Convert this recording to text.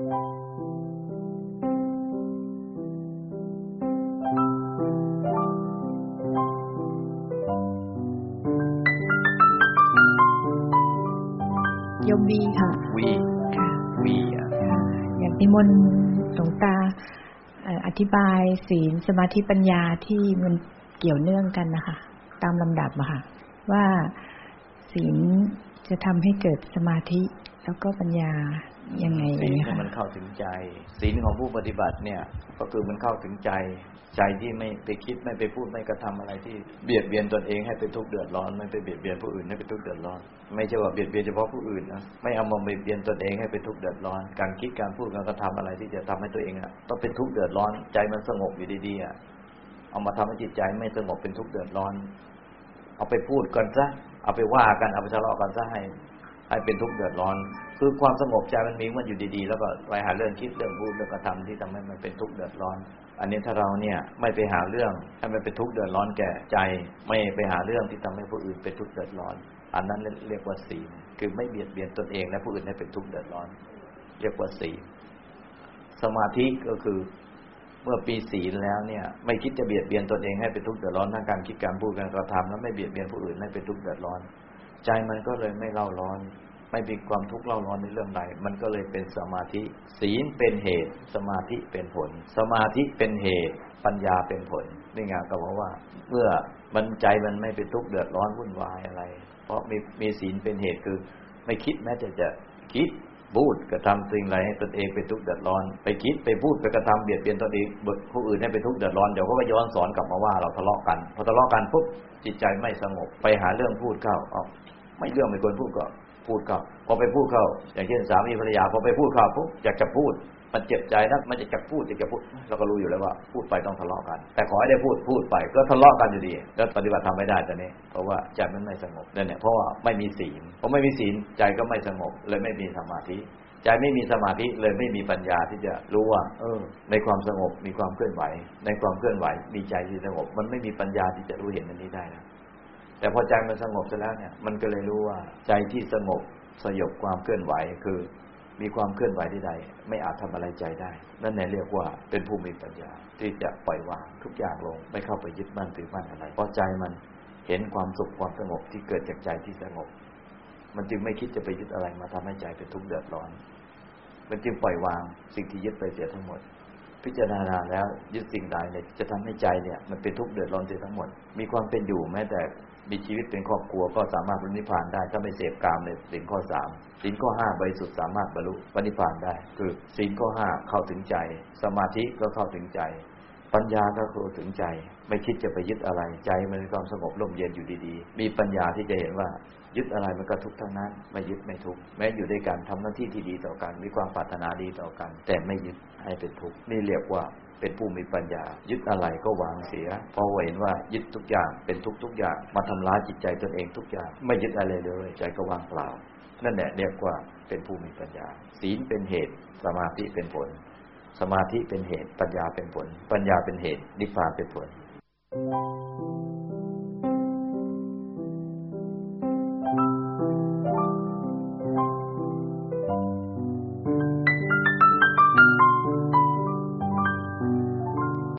ยมวีค่ะวีค่ะวีอะอยากนิมนต์หลวงตาเอ่ออธิบายศีลสมาธิปัญญาที่มันเกี่ยวเนื่องกันนะคะตามลำดับอะค่ะว่าศีลจะทำให้เกิดสมาธิ แล้วก็ปัญญายังไงศีที่มันเข้าถึงใจศีลของผู้ปฏิบัติเนี่ย ก็คือมันเข้าถึงใจใจที่ไม่ไปคิดไม่ไปพูดไม่กระทำอะไรที่เบียดเบียนตนเองให้เป็นทุกข์เดือดร้อนไม่ไปเบียดเบียนผู้อื่นให้เป็นทุกข์เดือดร้อน ไม่ใช่ว่าเบียดเบียนเฉพาะผู้อื่นนะไม่เอามาเบียดเบียนตนเองให้เป็นทุกข์เดือดร้อน การคิดการพูดการกระทำอะไรที่จะทำให้ตัวเองอะต้องเป็นทุกข์เดือดร้อน ใจมันสงบอยู่ดีๆอะเอามาทำให้จิตใจไม่สงบเป็นทุกข์เดือดร้อน เอาไปพูดกันซะเอาไปว่ากันเอาไปทะเลาะกันซะให้ ให้เป็นทุกข์เดือดร้อน คือความสงบใจมันมีมันอยู่ดีๆ แล้วก็ไปหาเรื่องคิดเรื่องพูดเรื่องกระทำที่ทำให้มันเป็นทุกข์เดือดร้อน อันนี้ถ้าเราเนี่ยไม่ไปหาเรื่องให้มันเป็นทุกข์เดือดร้อนแก่ใจ ไม่ไปหาเรื่องที่ทำให้ผู้อื่นเป็นทุกข์เดือดร้อน อันนั้นเรียกว่าศีลคือไม่เบียดเบียนตนเองและผู้อื่นให้เป็นทุกข์เดือดร้อน เรียกว่าศีลสมาธิก็คือเมื่อปีศีลแล้วเนี่ย ไม่คิดจะเบียดเบียนตนเองให้เป็นทุกข์เดือดร้อนทางการคิดการพูดการกระทำแล้วไม่เบียดเบียนผู้อื่นให้เป็นทุกข์เดือดร้อน ใจมันก็เลยไม่เล่าร้อน ไม่มีความทุกข์เล่าร้อนในเรื่องใดมันก็เลยเป็นสมาธิ ศีลเป็นเหตุ สมาธิเป็นผล สมาธิเป็นเหตุ ปัญญาเป็นผลนี่ไงก็บอกว่า เมื่อมันใจมันไม่เป็นทุกข์เดือดร้อนวุ่นวายอะไร เพราะมีมีศีลเป็นเหตุคือ ไม่คิดแม้จะจะคิด พูดกระทำสิ่งไรให้ตนเองเป็นทุกข์เดือดร้อน ไปคิดไปพูดไปกระทำเบียดเบียนตนเองบผู้อื่นให้เป็นทุกข์เดือดร้อนเดี๋ยวเขาก็ย้อนสอนกลับมาว่าเราทะเลาะกันพอทะเลาะกันปุ๊บจิตใจไม่สงบไปหาเรื่องพูดเข้าเอาไม่เรื่องไม่ควรพูดก็พูดเข้าพอไปพูดเข้า อย่างเช่นสามีภรรยาพอไปพูดเข้าปุ๊บอยากจะพูด มันเจ็บใจนะมันจะจะพูดจะจะพูดเราก็รู้อยู่แล้วว่า พูดไปต้องทะเลาะกัน แต่ขอให้ได้พูดพูดไปก็ทะเลาะกันอยู่ดีแล้วปฏิบัติทำไม่ได้ตอนนี้เพราะว่าใจมันไม่สงบนั่นเนี่ยเพราะว่าไม่มีศีลเพราะไม่มีศีลใจก็ไม่สงบเลยไม่มีสมาธิใจไม่มีสมาธิเลยไม่มีปัญญาที่จะรู้ว่า เออ ในความสงบมีความเคลื่อนไหว ในความเคลื่อนไหว มีใจที่สงบ มันไม่มีปัญญาที่จะรู้เห็นอันนี้ได้นะแต่พอใจมันสงบเสร็จแล้วเนี่ย มันก็เลยรู้ว่า ใจที่สงบสยบความเคลื่อนไหวคือ มีความเคลื่อนไหวใดๆไม่อาจทำอะไรใจได้ นั่นแหละเรียกว่าเป็นผู้มีปัญญา ที่จะปล่อยวางทุกอย่างลง ไม่เข้าไปยึดมั่นถือมั่นอะไร เพราะใจมันเห็นความสุขความสงบที่เกิดจากใจที่สงบ มันจึงไม่คิดจะไปยึดอะไรมาทำให้ใจเป็นทุกข์เดือดร้อน มันจึงปล่อยวางสิ่งที่ยึดไปเสียทั้งหมด พิจารณาแล้วยึดสิ่งใดเนี่ยจะทำให้ใจเนี่ยมันเป็นทุกข์เดือดร้อนเสียทั้งหมด มีความเป็นอยู่แม้แต่มีชีวิตเป็นครอบครัวก็สามารถบรรลุนิพพานได้ถ้าไม่เสพกามในสิ่งข้อสามสิ่งข้อห้าบริสุทธิ์สามารถบรรลุปณิพพานได้ คือสิ่งข้อห้าเข้าถึงใจ สมาธิก็เข้าถึงใจ ปัญญาก็เข้าถึงใจ ไม่คิดจะไปยึดอะไร ใจมันมีความสงบร่มเย็นอยู่ดีๆ มีปัญญาที่จะเห็นว่า ยึดอะไรมันก็ทุกข์ทั้งนั้น ไม่ยึดไม่ทุกข์แม้อยู่ด้วยกันทำหน้าที่ที่ดีต่อกัน มีความปรารถนาดีต่อกัน แต่ไม่ยึดให้เป็นทุกข์นี่เรียกว่าเป็นผู้มีปัญญา ยึดอะไรก็วางเสียเพราะเห็นว่ายึดทุกอย่างเป็นทุกทุกอย่าง มาทำร้ายจิตใจตนเองทุกอย่าง ไม่ยึดอะไรเลย ใจก็วางเปล่า นั่นแหละเรียกว่าเป็นผู้มีปัญญา ศีลเป็นเหตุสมาธิเป็นผล สมาธิเป็นเหตุ ปัญญาเป็นผล ปัญญาเป็นเหตุนิพพานเป็นผล Thank you.